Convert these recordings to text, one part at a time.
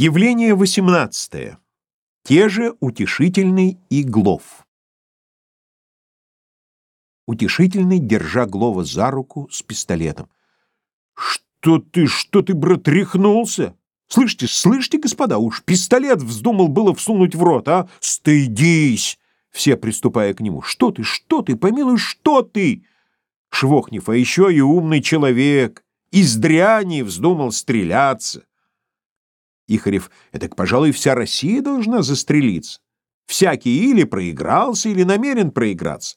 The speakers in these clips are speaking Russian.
Явление 18. Те же Утешительный и Глов. Утешительный, держа Глова за руку с пистолетом. «Что ты, что ты, брат, рехнулся? Слышите, слышите, господа, уж пистолет вздумал было всунуть в рот, а? Стыдись!» Все приступая к нему. «Что ты, что ты, помилуй, что ты?» Швохнев, а еще и умный человек. Из дряни вздумал стреляться. Ихарев, это, пожалуй, вся Россия должна застрелиться. Всякий или проигрался, или намерен проиграться.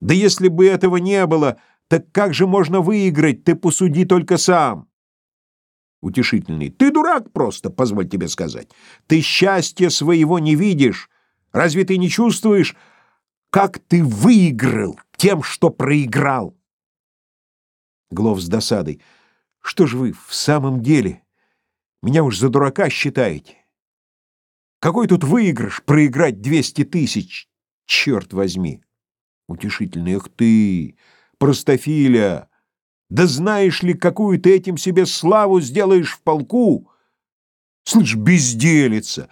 Да если бы этого не было, так как же можно выиграть, ты посуди только сам. Утешительный. Ты дурак просто, позволь тебе сказать. Ты счастья своего не видишь. Разве ты не чувствуешь, как ты выиграл тем, что проиграл? Глов с досадой. Что ж вы в самом деле меня уж за дурака считаете. Какой тут выигрыш проиграть двести тысяч? Черт возьми! Утешительный, эх ты, простофиля! Да знаешь ли, какую ты этим себе славу сделаешь в полку? Слышь, безделица!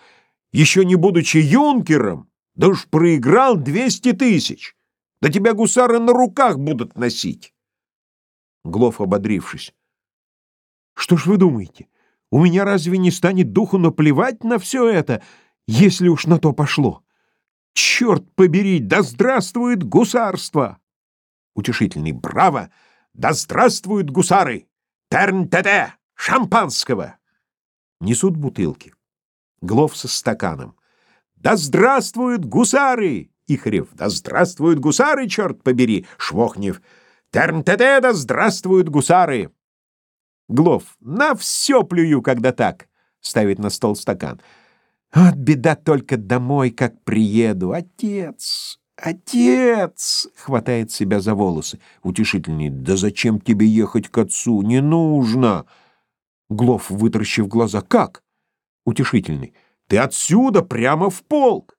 Еще не будучи юнкером, да уж проиграл двести тысяч! Да тебя гусары на руках будут носить! Глов, ободрившись. Что ж вы думаете? У меня разве не станет духу наплевать на все это, если уж на то пошло? Черт побери, да здравствует гусарство! Утешительный «Браво! Да здравствуют гусары! Терн-те-те! Шампанского!» Несут бутылки. Глов со стаканом. «Да здравствуют гусары!» Ихарев. «Да здравствуют гусары, черт побери!» Швохнев. «Терн-те-те! Да здравствуют гусары!» Глов. На все плюю, когда так. Ставит на стол стакан. Вот беда только домой, как приеду. Отец, отец! Хватает себя за волосы. Утешительный. Да зачем тебе ехать к отцу? Не нужно. Глов, вытаращив глаза. Как? Утешительный. Ты отсюда прямо в полк.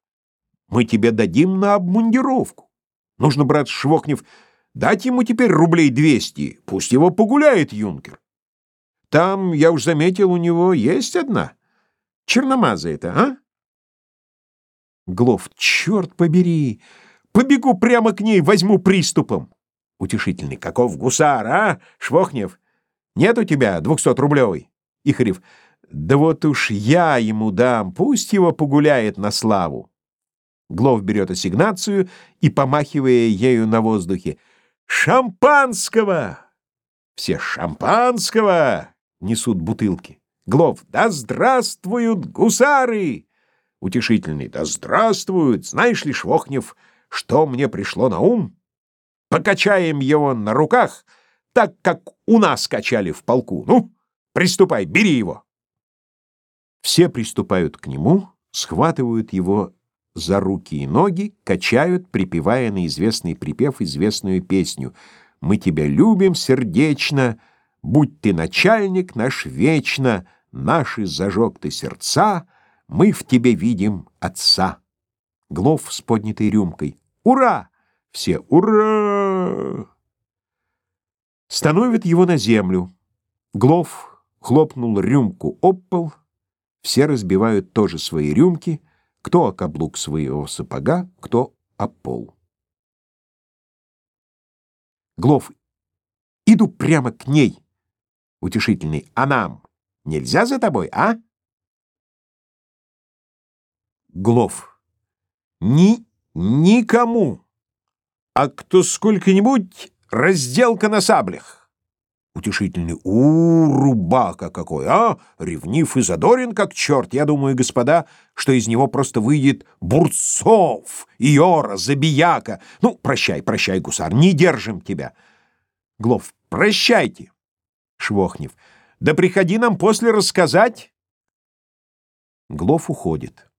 Мы тебе дадим на обмундировку. Нужно, брат Швокнев, дать ему теперь рублей двести. Пусть его погуляет юнкер. Там, я уж заметил, у него есть одна. Черномазая это, а? Глов, черт побери! Побегу прямо к ней, возьму приступом. Утешительный. Каков гусар, а, Швохнев? Нет у тебя двухсотрублевой? Ихарев. Да вот уж я ему дам, пусть его погуляет на славу. Глов берет ассигнацию и, помахивая ею на воздухе, «Шампанского!» Все «Шампанского!» Несут бутылки. Глов, да здравствуют гусары! Утешительный, да здравствуют! Знаешь ли, Швохнев, что мне пришло на ум? Покачаем его на руках, так как у нас качали в полку. Ну, приступай, бери его. Все приступают к нему, схватывают его за руки и ноги, качают, припевая на известный припев известную песню «Мы тебя любим сердечно», Будь ты начальник наш вечно, Наши зажег ты сердца, Мы в тебе видим отца. Глов с поднятой рюмкой. Ура! Все ура! Становят его на землю. Глов хлопнул рюмку об пол. Все разбивают тоже свои рюмки, кто о каблук своего сапога, кто о пол. Глов, иду прямо к ней. Утешительный. А нам нельзя за тобой, а? Глов. Ни никому. А кто сколько-нибудь разделка на саблях. Утешительный. У, рубака какой, а? Ревнив и задорен, как черт. Я думаю, господа, что из него просто выйдет Бурцов, Иора, Забияка. Ну, прощай, прощай, гусар, не держим тебя. Глов. Прощайте. Швохнев. Да приходи нам после рассказать. Глов уходит.